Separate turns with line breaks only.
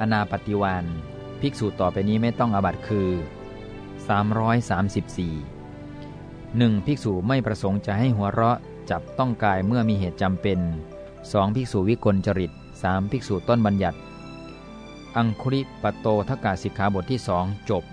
อนาปฏิวัน ภิกษุต่อไปนี้ไม่ต้องอบัตคือ 334 1. ภิกษุไม่ประสงค์จะให้หัวเราะจับต้องกายเมื่อมีเหตุจำเป็น 2. ภิกษุวิกลจริต 3. ภิกษุต้นบัญญัติ อังคุริปโตทกาสิกขาบทที่สองจบ